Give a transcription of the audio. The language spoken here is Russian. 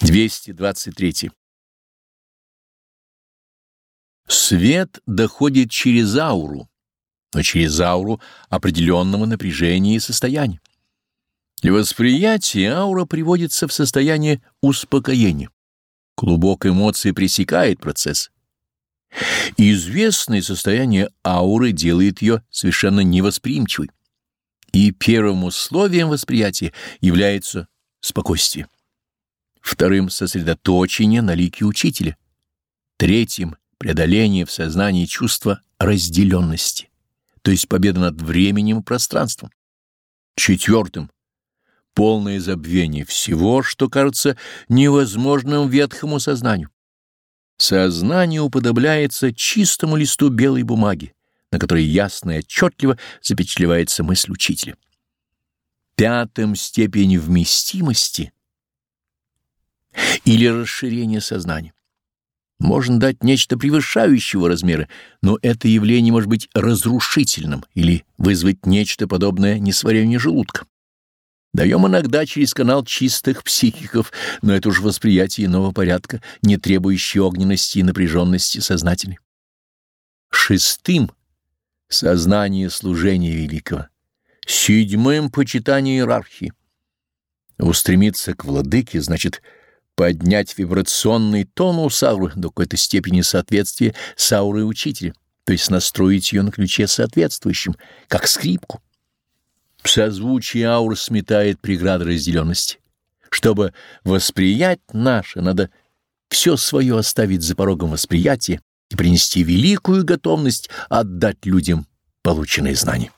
223. Свет доходит через ауру, но через ауру определенного напряжения и состояния. Для восприятия аура приводится в состояние успокоения. Клубок эмоций пресекает процесс. Известное состояние ауры делает ее совершенно невосприимчивой. И первым условием восприятия является спокойствие вторым — сосредоточение на лике учителя, третьим — преодоление в сознании чувства разделенности, то есть победа над временем и пространством, четвертым — полное забвение всего, что кажется невозможным ветхому сознанию. Сознание уподобляется чистому листу белой бумаги, на которой ясно и отчетливо запечатлевается мысль учителя. Пятым — степень вместимости — или расширение сознания. Можно дать нечто превышающего размера, но это явление может быть разрушительным или вызвать нечто подобное несварению желудка. Даем иногда через канал чистых психиков, но это уж восприятие иного порядка, не требующее огненности и напряженности сознательной. Шестым — сознание служения великого. Седьмым — почитание иерархии. Устремиться к владыке значит — поднять вибрационный тонус ауры до какой-то степени соответствия с аурой учителя, то есть настроить ее на ключе соответствующим, как скрипку. Созвучие ауры сметает преграды разделенности. Чтобы восприять наше, надо все свое оставить за порогом восприятия и принести великую готовность отдать людям полученные знания.